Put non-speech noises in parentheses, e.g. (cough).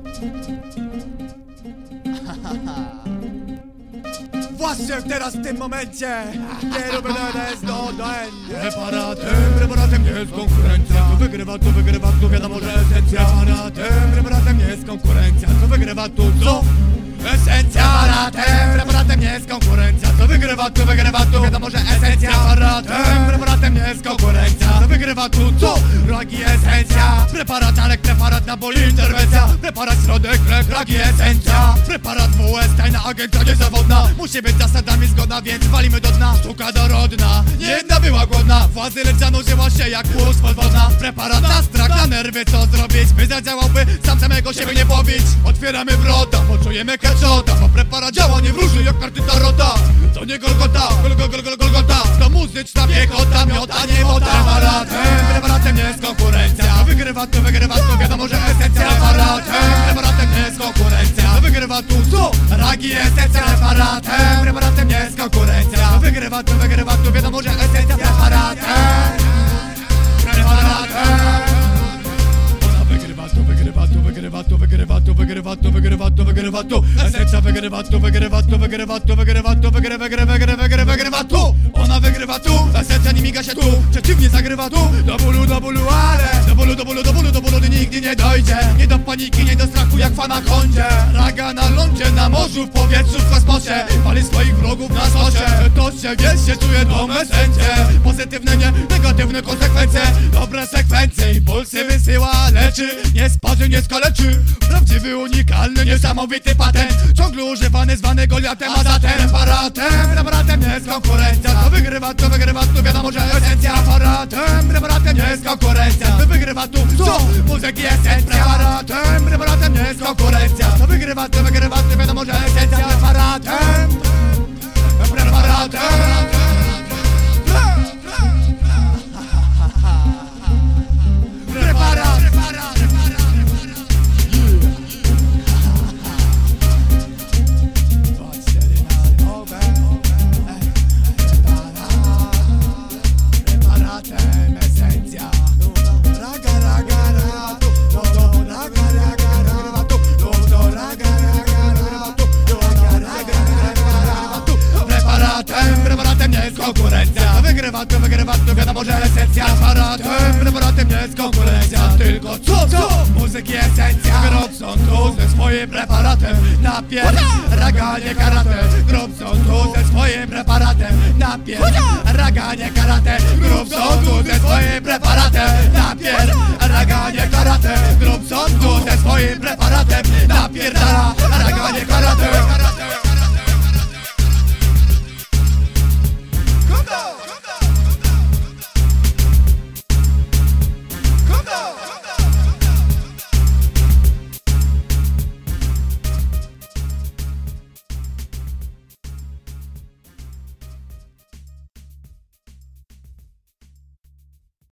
(laughs) Właśnie teraz w tym momencie Nie robię DNS do do N. Preparatem, preparatem nie jest konkurencja. Kto wygrywa, to wygrywa, to wiadomo, że esencja. Preparatem, preparatem nie jest konkurencja. Kto wygrywa, to co? Esencja. Preparatem, preparatem nie jest konkurencja. Kto wygrywa, to wygrywa, to wiadomo, że esencja. Preparatem, preparatem nie jest konkurencja To co? Ragi esencja Preparat, ale preparat na boli interwencja Preparat, środek, lek, ragi esencja Preparat WS, tajna agencja niezawodna. Musi być zasadami zgodna, więc walimy do dna. Sztuka dorodna, nie jedna była głodna. Władzy lecz zanurzyła się jak łódź podwodna. Preparat na strach, na nerwy, co zrobić By zadziałałby, sam samego siebie nie Otwieramy wrota, poczujemy ketchota Bo preparat działa, nie wróży jak karty tarota To nie Golgota, gol, gol, gol, gol, Golgota To muzyczna piechota, miota, nie mota. Preparatem, preparatem nie jest konkurencja. Wygrywa, to wygrywa, to wiadomo, że esencja. Preparatem, preparatem nie jest konkurencja. Wygrywa tu, co? Ragi esencja. Preparatem, preparatem nie jest konkurencja. Wygrywa, to wygrywa, to wiadomo, że esencja wygrywa, tu wygrywa, tu Esencja wygrywa, tu wygrywa, tu wygrywa, tu wygrywa, tu wygrywa, wygrywa, wygrywa, wygrywa, tu Ona wygrywa tu, esencja nie miga się tu Przeciwnie zagrywa tu, do bólu, do bólu, ale Do bólu, do bólu, do bólu, do bólu nigdy nie dojdzie Nie do paniki, nie do strachu jak fana kondzie Raga na lądzie, na morzu, w powietrzu, w kosmosie Pali swoich wrogów na sosie To się, wiesz, się czuje tą esencję Pozytywne, nie, negatywne konsekwencje Dobre sekwencje, leczy Nie sparzy, nie skaleczy Prawdziwy, unikalny, niesamowity patent. Ciągle używany, zwany Goliatem, a zatem Preparatem, preparatem nie jest konkurencja. To wygrywa, to wygrywa, tu wiadomo, że esencja. Preparatem, preparatem nie jest konkurencja. To wygrywa tu, co? Muzyki esencja. Preparatem, preparatem nie jest konkurencja. To wygrywa, to wygrywa, tu wiadomo, że esencja. Preparatem, preparatem jest konkurencja. Wygrywa, to wygrywa, to wiadomo, że esencja. Preparatem, preparatem nie jest konkurencja. Tylko co, co? Muzyki esencja. Grobson tu ze swoim preparatem. Napier, raga, nie karate. Grobson tu ze swoim preparatem. Napier, raga, nie karate. Grobson tu ze swoim preparatem. Napier, raga, nie karate. Grobson tu ze swoim preparatem